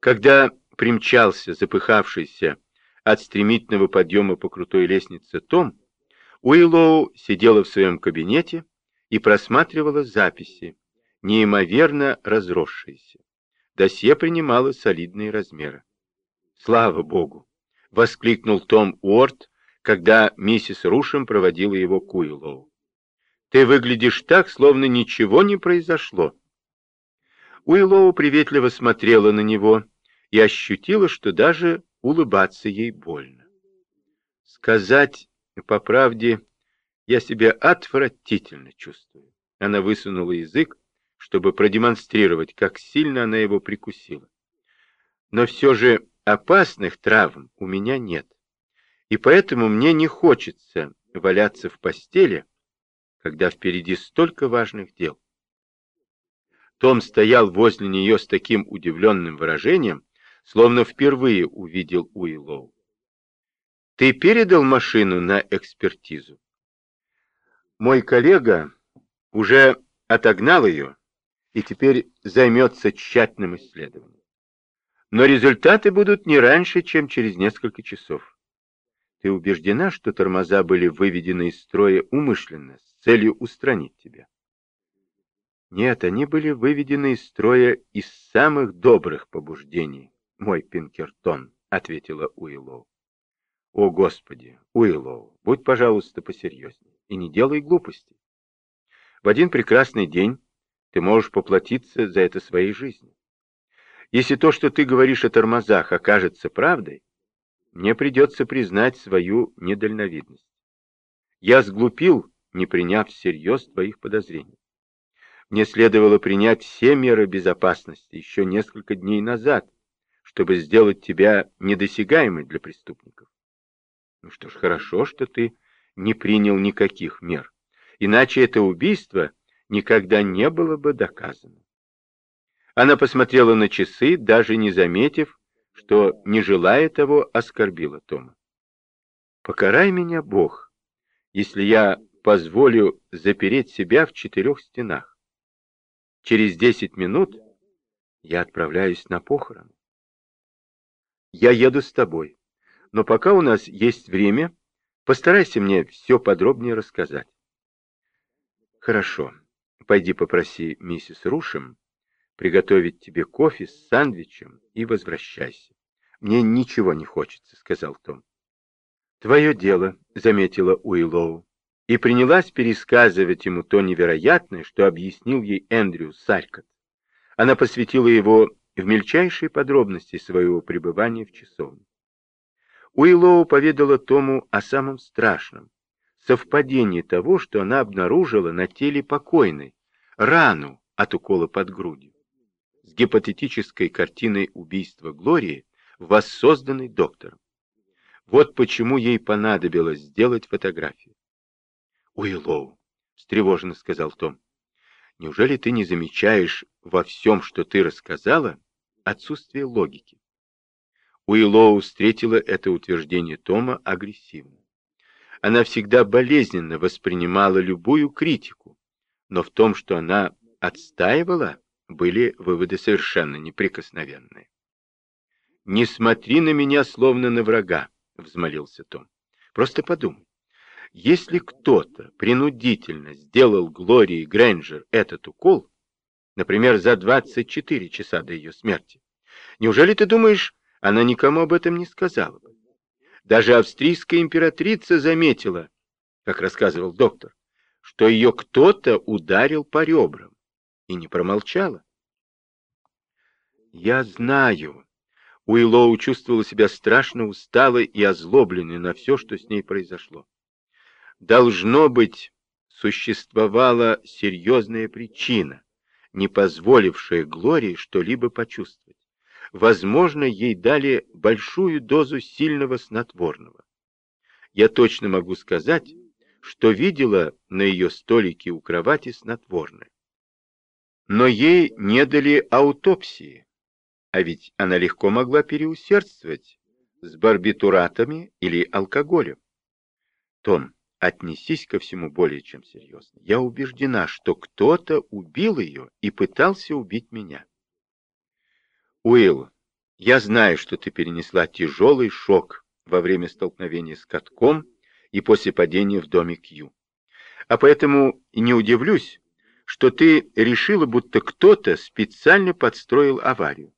Когда примчался запыхавшийся от стремительного подъема по крутой лестнице Том, Уиллоу сидела в своем кабинете и просматривала записи, неимоверно разросшиеся. Досье принимало солидные размеры. «Слава Богу!» — воскликнул Том Уорд, когда миссис Рушем проводила его к Уиллоу. «Ты выглядишь так, словно ничего не произошло». Уиллоу приветливо смотрела на него и ощутила, что даже улыбаться ей больно. Сказать по правде, я себя отвратительно чувствую. Она высунула язык, чтобы продемонстрировать, как сильно она его прикусила. Но все же опасных травм у меня нет. И поэтому мне не хочется валяться в постели, когда впереди столько важных дел. Том стоял возле нее с таким удивленным выражением, словно впервые увидел Уиллоу. «Ты передал машину на экспертизу?» «Мой коллега уже отогнал ее и теперь займется тщательным исследованием. Но результаты будут не раньше, чем через несколько часов. Ты убеждена, что тормоза были выведены из строя умышленно, с целью устранить тебя? Нет, они были выведены из строя из самых добрых побуждений, мой Пинкертон, ответила Уиллоу. О, Господи, Уиллоу, будь, пожалуйста, посерьезнее и не делай глупостей. В один прекрасный день ты можешь поплатиться за это своей жизнью. Если то, что ты говоришь о тормозах, окажется правдой, мне придется признать свою недальновидность. Я сглупил, не приняв всерьез твоих подозрений. Мне следовало принять все меры безопасности еще несколько дней назад, чтобы сделать тебя недосягаемой для преступников. Ну что ж, хорошо, что ты не принял никаких мер, иначе это убийство никогда не было бы доказано. Она посмотрела на часы, даже не заметив, что, не желая того, оскорбила Тома. «Покарай меня, Бог, если я позволю запереть себя в четырех стенах. Через десять минут я отправляюсь на похороны. Я еду с тобой, но пока у нас есть время, постарайся мне все подробнее рассказать. Хорошо, пойди попроси миссис Рушем приготовить тебе кофе с сандвичем и возвращайся. Мне ничего не хочется, сказал Том. Твое дело, заметила Уиллоу, и принялась пересказывать ему то невероятное, что объяснил ей Эндрю Сарькот. Она посвятила его в мельчайшие подробности своего пребывания в часовне. Уиллоу поведала Тому о самом страшном, совпадении того, что она обнаружила на теле покойной, рану от укола под грудью с гипотетической картиной убийства Глории, воссозданной доктором. Вот почему ей понадобилось сделать фотографию. «Уиллоу», — встревоженно сказал Том, — «неужели ты не замечаешь во всем, что ты рассказала, отсутствие логики?» Уиллоу встретила это утверждение Тома агрессивно. Она всегда болезненно воспринимала любую критику, но в том, что она отстаивала, были выводы совершенно неприкосновенные. «Не смотри на меня, словно на врага», — взмолился Том. «Просто подумай. Если кто-то принудительно сделал Глории Грэнджер этот укол, например, за 24 часа до ее смерти, неужели ты думаешь, она никому об этом не сказала бы? Даже австрийская императрица заметила, как рассказывал доктор, что ее кто-то ударил по ребрам и не промолчала. «Я знаю». Уиллоу чувствовала себя страшно усталой и озлобленной на все, что с ней произошло. Должно быть, существовала серьезная причина, не позволившая Глории что-либо почувствовать. Возможно, ей дали большую дозу сильного снотворного. Я точно могу сказать, что видела на ее столике у кровати снотворное. Но ей не дали аутопсии, а ведь она легко могла переусердствовать с барбитуратами или алкоголем. Том, отнесись ко всему более чем серьезно. Я убеждена, что кто-то убил ее и пытался убить меня. Уилл, Я знаю, что ты перенесла тяжелый шок во время столкновения с катком и после падения в доме Кью. А поэтому не удивлюсь, что ты решила, будто кто-то специально подстроил аварию.